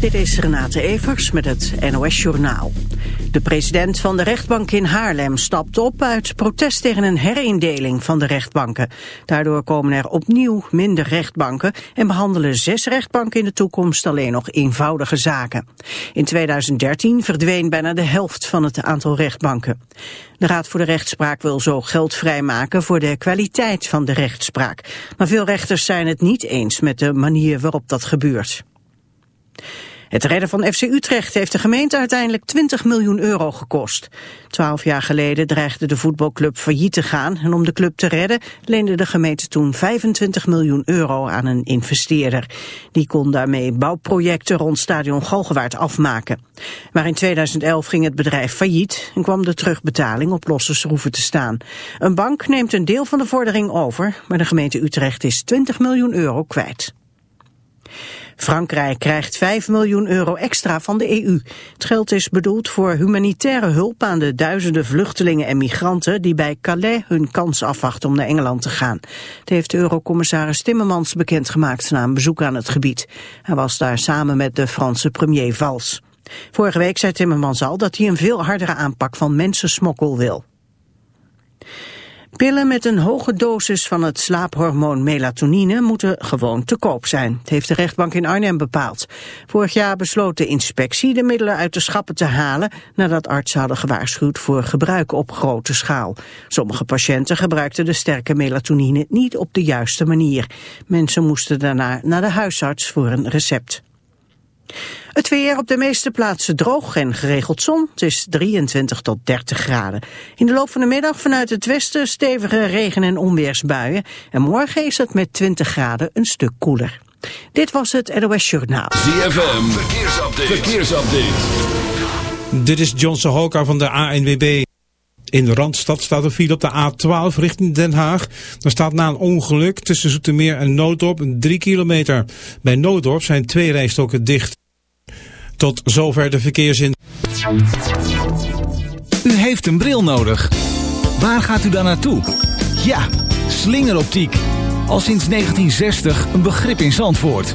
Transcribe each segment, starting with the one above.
Dit is Renate Evers met het NOS Journaal. De president van de rechtbank in Haarlem stapt op uit protest tegen een herindeling van de rechtbanken. Daardoor komen er opnieuw minder rechtbanken en behandelen zes rechtbanken in de toekomst alleen nog eenvoudige zaken. In 2013 verdween bijna de helft van het aantal rechtbanken. De Raad voor de Rechtspraak wil zo geld vrijmaken voor de kwaliteit van de rechtspraak. Maar veel rechters zijn het niet eens met de manier waarop dat gebeurt. Het redden van FC Utrecht heeft de gemeente uiteindelijk 20 miljoen euro gekost. Twaalf jaar geleden dreigde de voetbalclub failliet te gaan en om de club te redden leende de gemeente toen 25 miljoen euro aan een investeerder. Die kon daarmee bouwprojecten rond stadion Galgenwaard afmaken. Maar in 2011 ging het bedrijf failliet en kwam de terugbetaling op losse schroeven te staan. Een bank neemt een deel van de vordering over, maar de gemeente Utrecht is 20 miljoen euro kwijt. Frankrijk krijgt 5 miljoen euro extra van de EU. Het geld is bedoeld voor humanitaire hulp aan de duizenden vluchtelingen en migranten die bij Calais hun kans afwachten om naar Engeland te gaan. Het heeft eurocommissaris Timmermans bekendgemaakt na een bezoek aan het gebied. Hij was daar samen met de Franse premier Valls. Vorige week zei Timmermans al dat hij een veel hardere aanpak van mensensmokkel wil. Pillen met een hoge dosis van het slaaphormoon melatonine moeten gewoon te koop zijn. Het heeft de rechtbank in Arnhem bepaald. Vorig jaar besloot de inspectie de middelen uit de schappen te halen nadat artsen hadden gewaarschuwd voor gebruik op grote schaal. Sommige patiënten gebruikten de sterke melatonine niet op de juiste manier. Mensen moesten daarna naar de huisarts voor een recept. Het weer op de meeste plaatsen droog en geregeld zon. Het is 23 tot 30 graden. In de loop van de middag vanuit het westen stevige regen- en onweersbuien. En morgen is het met 20 graden een stuk koeler. Dit was het NOS Journaal. ZFM, verkeersupdate. verkeersupdate. Dit is John Sahoka van de ANWB. In de Randstad staat een file op de A12 richting Den Haag. Er staat na een ongeluk tussen Zoetermeer en Noodorp 3 kilometer. Bij Noodorp zijn twee rijstokken dicht. Tot zover de verkeersin. U heeft een bril nodig. Waar gaat u dan naartoe? Ja, slingeroptiek. Al sinds 1960 een begrip in Zandvoort.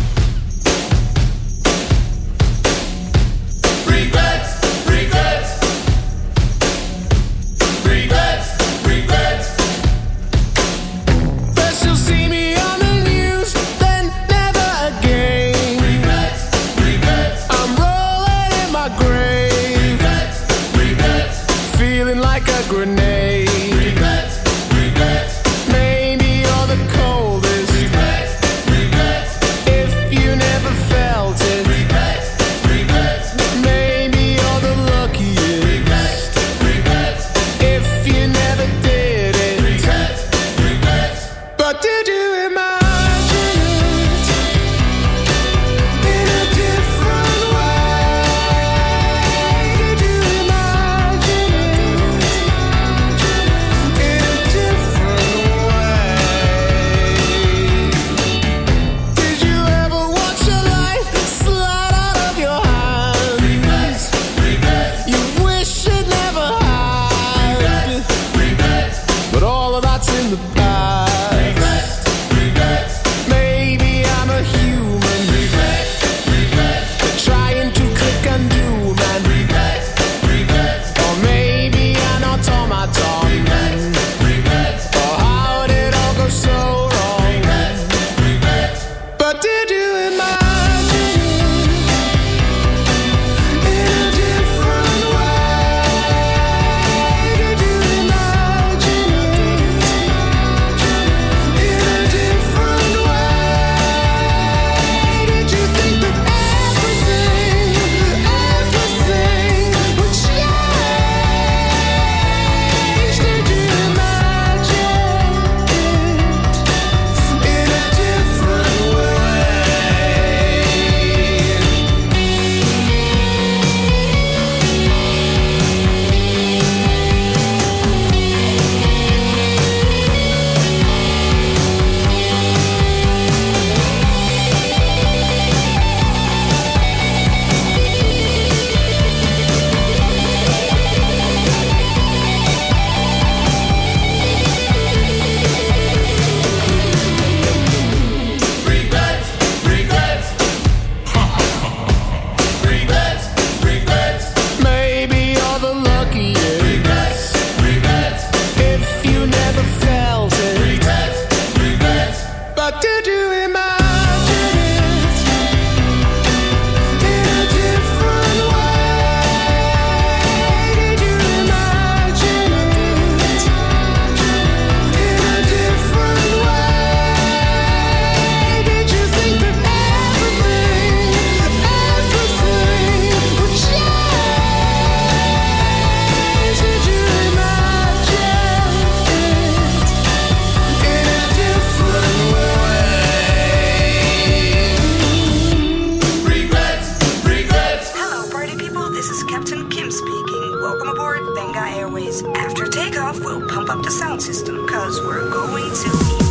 Because we're going to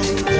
light,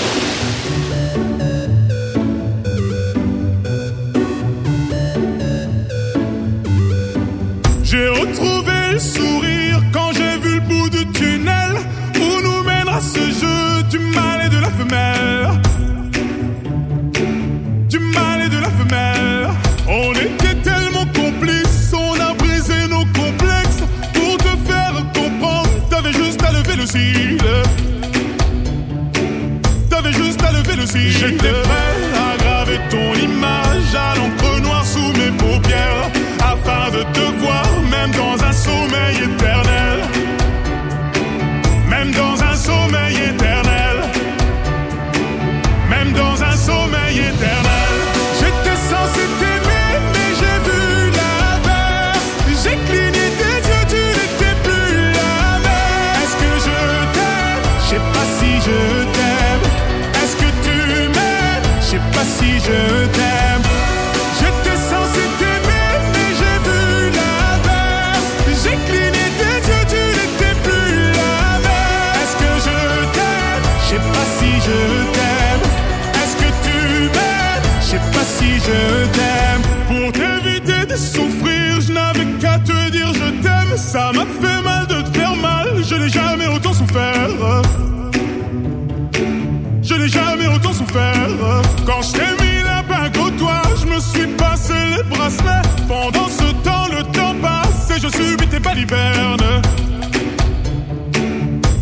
Quand je t'ai mis la bague au doigt, je me suis passé les bracelets. Pendant ce temps, le temps passe et je subis tes balivernes.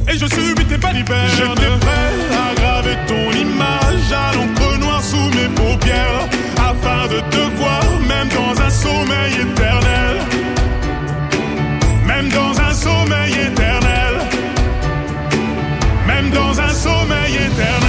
Et je subis tes balivernes. J'étais prêt à graver ton image à l'encre noire sous mes paupières. Afin de te voir, même dans un sommeil éternel. Même dans un sommeil éternel. Même dans un sommeil éternel.